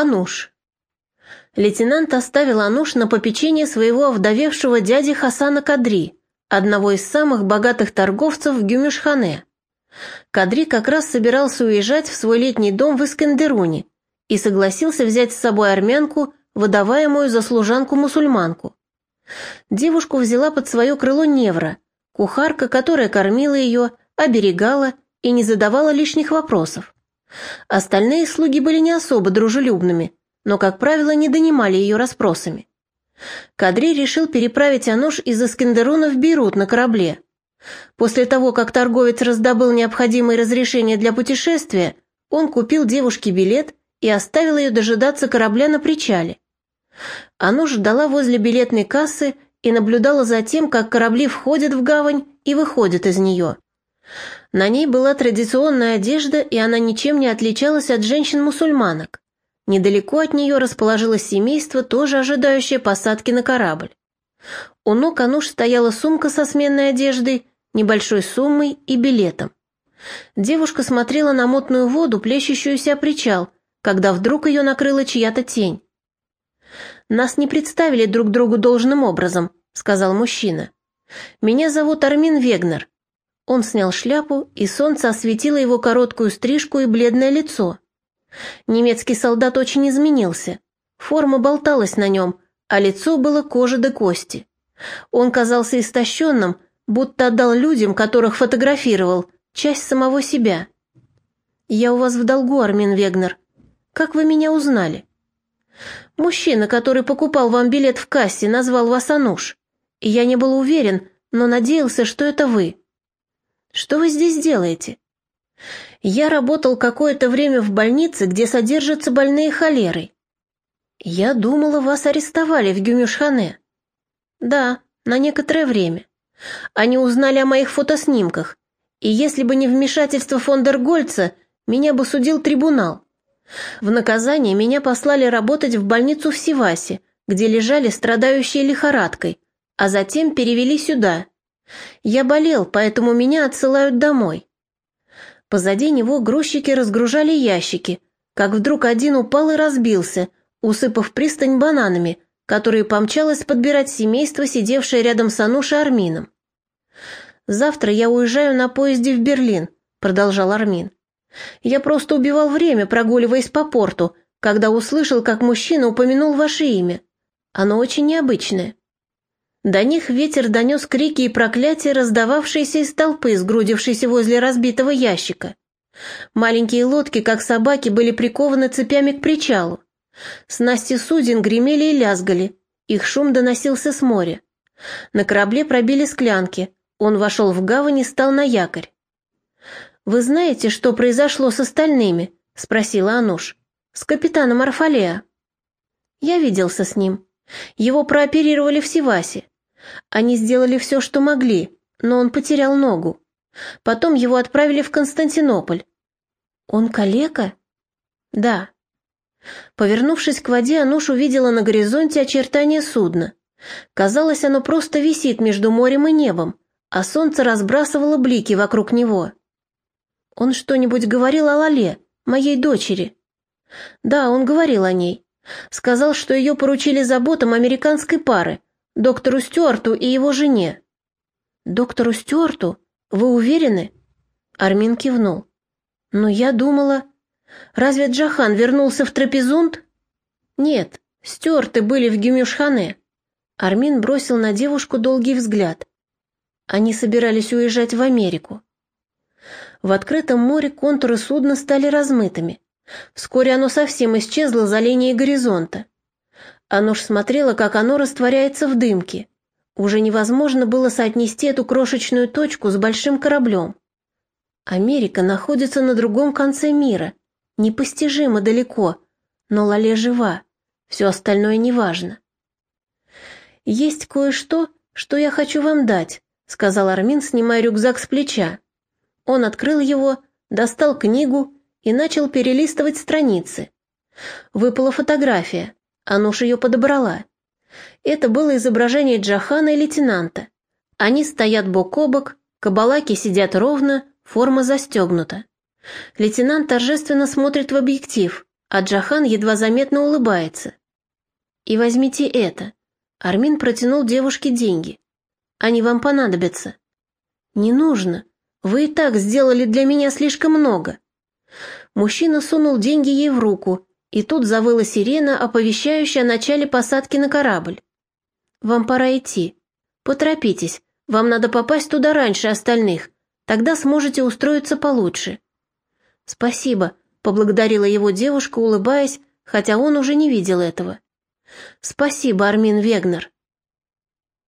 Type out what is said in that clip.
Ануш. Лейтенант оставил Ануш на попечение своего овдовевшего дяди Хасана Кадри, одного из самых богатых торговцев в Гюмюшхане. Кадри как раз собирался уезжать в свой летний дом в Искандеруне и согласился взять с собой армянку, выдаваемую за служанку-мусульманку. Девушку взяла под свое крыло Невра, кухарка, которая кормила ее, оберегала и не задавала лишних вопросов. Остальные слуги были не особо дружелюбными, но, как правило, не донимали ее расспросами. Кадри решил переправить Ануш из Искандеруна в Бейрут на корабле. После того, как торговец раздобыл необходимые разрешения для путешествия, он купил девушке билет и оставил ее дожидаться корабля на причале. Ануш ждала возле билетной кассы и наблюдала за тем, как корабли входят в гавань и выходят из нее. На ней была традиционная одежда, и она ничем не отличалась от женщин-мусульманок. Недалеко от нее расположилось семейство, тоже ожидающее посадки на корабль. У ног Ануш стояла сумка со сменной одеждой, небольшой суммой и билетом. Девушка смотрела на мутную воду, плещущуюся о причал, когда вдруг ее накрыла чья-то тень. «Нас не представили друг другу должным образом», — сказал мужчина. «Меня зовут Армин Вегнер. Он снял шляпу, и солнце осветило его короткую стрижку и бледное лицо. Немецкий солдат очень изменился. Форма болталась на нем, а лицо было кожа до кости. Он казался истощенным, будто отдал людям, которых фотографировал, часть самого себя. «Я у вас в долгу, Армин Вегнер. Как вы меня узнали?» «Мужчина, который покупал вам билет в кассе, назвал вас Ануш. Я не был уверен, но надеялся, что это вы». Что вы здесь делаете?» «Я работал какое-то время в больнице, где содержатся больные холерой». «Я думала, вас арестовали в Гюмюшхане». «Да, на некоторое время. Они узнали о моих фотоснимках, и если бы не вмешательство фон дер Гольца, меня бы судил трибунал. В наказание меня послали работать в больницу в Сивасе, где лежали страдающие лихорадкой, а затем перевели сюда, я болел, поэтому меня отсылают домой. Позади него грузчики разгружали ящики, как вдруг один упал и разбился, усыпав пристань бананами, которые помчалось подбирать семейство, сидевшее рядом с Анушей Армином. «Завтра я уезжаю на поезде в Берлин», — продолжал Армин. «Я просто убивал время, прогуливаясь по порту, когда услышал, как мужчина упомянул ваше имя. Оно очень необычное. До них ветер донес крики и проклятия, раздававшиеся из толпы, сгрудившейся возле разбитого ящика. Маленькие лодки, как собаки, были прикованы цепями к причалу. Снасти суден гремели и лязгали, их шум доносился с моря. На корабле пробили склянки, он вошел в гавань и стал на якорь. «Вы знаете, что произошло с остальными?» — спросила Ануш. «С капитаном Арфалеа». «Я виделся с ним. Его прооперировали в Сивасе. Они сделали все, что могли, но он потерял ногу. Потом его отправили в Константинополь. Он калека? Да. Повернувшись к воде, Ануш увидела на горизонте очертания судна. Казалось, оно просто висит между морем и небом, а солнце разбрасывало блики вокруг него. Он что-нибудь говорил о Лале, моей дочери? Да, он говорил о ней. Сказал, что ее поручили заботам американской пары, доктору Стюарту и его жене». «Доктору Стюарту? Вы уверены?» Армин кивнул. «Но я думала... Разве Джахан вернулся в Трапезунд?» «Нет, Стюарты были в Гюмюшхане». Армин бросил на девушку долгий взгляд. Они собирались уезжать в Америку. В открытом море контуры судна стали размытыми. Вскоре оно совсем исчезло за линией горизонта. Ануш смотрела, как оно растворяется в дымке. Уже невозможно было соотнести эту крошечную точку с большим кораблем. Америка находится на другом конце мира, непостижимо далеко, но Лале жива, все остальное неважно. «Есть кое-что, что я хочу вам дать», — сказал Армин, снимая рюкзак с плеча. Он открыл его, достал книгу и начал перелистывать страницы. Выпала фотография. Ануш ее подобрала. Это было изображение Джахана и лейтенанта. Они стоят бок о бок, кабалаки сидят ровно, форма застегнута. Лейтенант торжественно смотрит в объектив, а Джахан едва заметно улыбается. «И возьмите это». Армин протянул девушке деньги. «Они вам понадобятся». «Не нужно. Вы и так сделали для меня слишком много». Мужчина сунул деньги ей в руку, и тут завыла сирена, оповещающая о начале посадки на корабль. «Вам пора идти. Поторопитесь, вам надо попасть туда раньше остальных, тогда сможете устроиться получше». «Спасибо», — поблагодарила его девушка, улыбаясь, хотя он уже не видел этого. «Спасибо, Армин Вегнер».